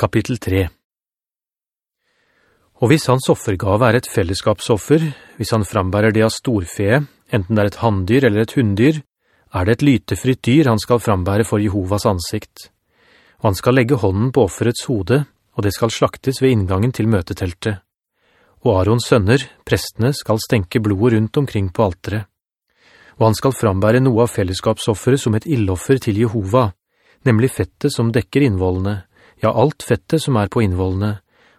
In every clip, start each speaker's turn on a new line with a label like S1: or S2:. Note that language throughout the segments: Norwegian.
S1: Kapittel 3 Og hvis hans offergave er et fellesskapsoffer, hvis han frambærer det av storfe, enten det er et handdyr eller et hunddyr, er det et lytefritt dyr han skal frambære for Jehovas ansikt. Og han skal legge hånden på offerets hode, og det skal slaktes ved inngangen til møteteltet. Og Arons sønner, prestene, skal stenke blodet rundt omkring på altere. Og han skal frambære noe av fellesskapsofferet som et illoffer til Jehova, nemlig fettet som dekker innvollene, ja, alt fettet som er på innvollene,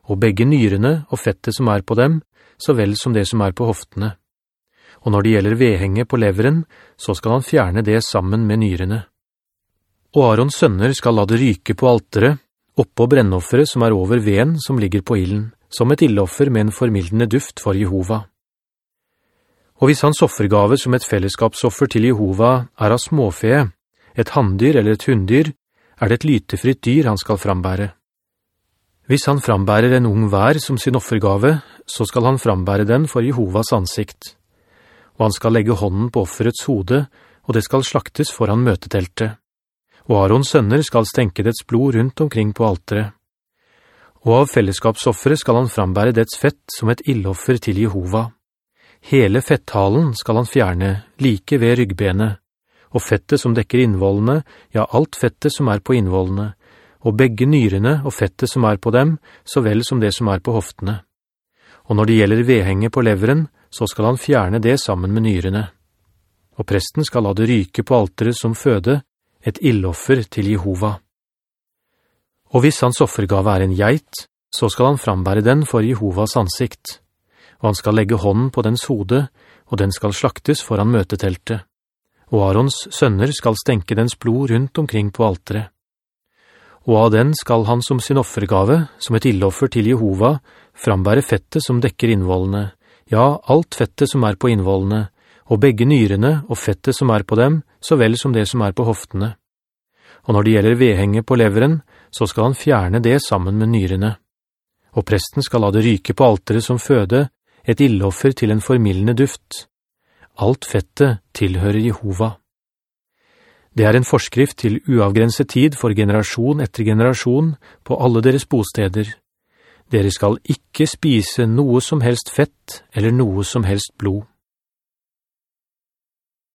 S1: og begge nyrene og fettet som er på dem, så vel som det som er på hoftene. Og når det gjelder vedhenget på leveren, så skal han fjerne det sammen med nyrene. Og Arons sønner skal la det ryke på altere, oppå brennoffere som er over veden som ligger på illen, som et illoffer med en formildende duft for Jehova. Og hvis hans offergave som et fellesskapsoffer til Jehova er av småfe, et handdyr eller et hunddyr, er det et lytefritt dyr han skal frambære. Hvis han frambærer en ung vær som sin offergave, så skal han frambære den for Jehovas ansikt. Og han skal legge hånden på offerets hode, og det skal slaktes foran møteteltet. Og Arons sønner skal stenke dets blod rundt omkring på altere. Og av fellesskapsoffere skal han frambære dets fett som et illoffer til Jehova. Hele fetthalen skal han fjerne, like ved ryggbenet, og fettet som dekker innvollene, ja, alt fettet som er på innvollene, og begge nyrene og fettet som er på dem, så vel som det som er på hoftene. Og når det gjelder vedhenget på leveren, så skal han fjerne det sammen med nyrene. Og presten skal la det ryke på alteret som føde, et illoffer til Jehova. Og hvis hans offergave er en geit, så skal han frambære den for Jehovas ansikt, og han skal legge hånden på dens hode, og den skal slaktes foran møteteltet og Arons sønner skal stenke dens blod rundt omkring på altere. Og av den skal han som sin offergave, som et illoffer til Jehova, frambære fettet som dekker innvollene, ja, alt fettet som er på innvollene, og begge nyrene og fettet som er på dem, så vel som det som er på hoftene. Og når det gjelder vedhenget på leveren, så skal han fjerne det sammen med nyrene. Og presten skal la det ryke på altere som føde, et illoffer til en formillende duft, Alt fettet tilhører Jehova. Det er en forskrift til uavgrenset tid for generasjon etter generasjon på alle deres bosteder. Dere skal ikke spise noe som helst fett eller noe som helst blod.